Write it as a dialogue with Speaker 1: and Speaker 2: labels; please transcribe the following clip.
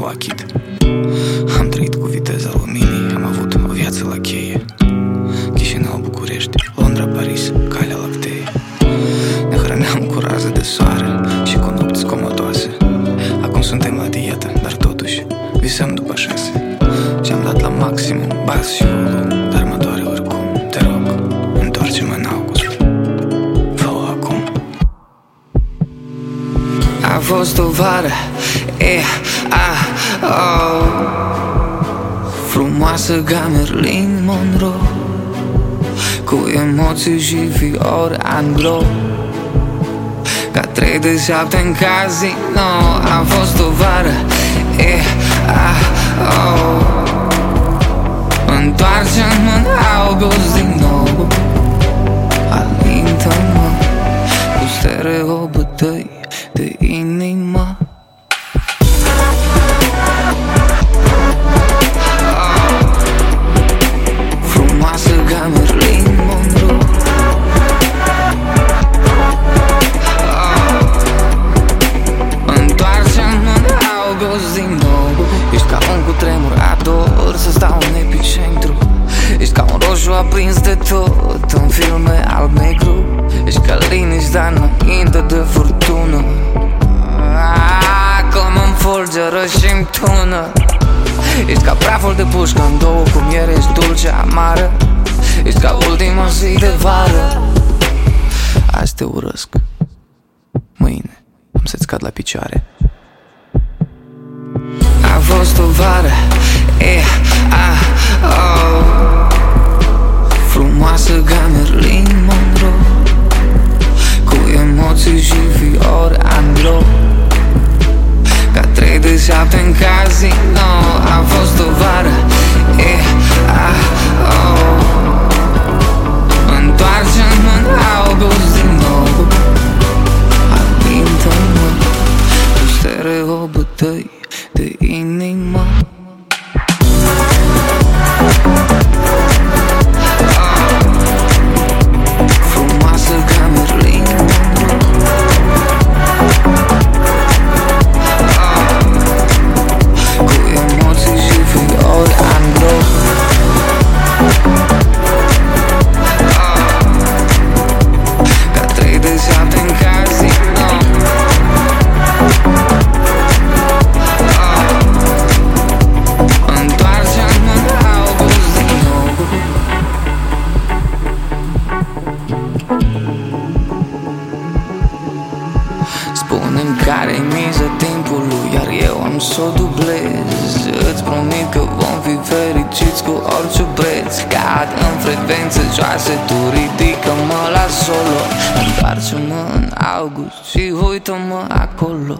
Speaker 1: achit Am trăit cu viteza luminii Am avut o viață la cheie. Chișinău, București, Londra, Paris, Calea Lactee. Ne hrăneam cu raze de soare Și cu nopți comodoase. Acum suntem la dietă, dar totuși Visăm după șase. Și-am dat la maximum bas și volum A fost o vară E, a, oh Frumoasă ca Merlin Monroe Cu emoții și fiori anglo Ca trei de șapte în casino A fost o vară E, a, oh Întoarce-mă în august din nou Alintă-mă Cu stereobătăi de inimă. Frumoasă ca Marilyn Monroe. Întoarce-mă în august din nou. Ești ca un cutremur, ador să stau în epicentru. Ești ca un roșu aprins de tot în filme alb-negru. Ești ca liniștea înainte de furtună fulgeră și îmi tună Ești ca praful de pușcă în două cu miere Ești dulce, amară. Ești ca ultima zi de vară. Azi te urăsc. Mâine am să-ți cad la picioare. A fost o vară trei de șapte în casino A fost o vară Spune-mi care-i miza timpului Iar eu am să o dublez. Îți promit că vom fi fericiți cu orice preț. Cad în frecvențe joase Tu ridică-mă la solo. Întoarce-mă în august și uită-mă acolo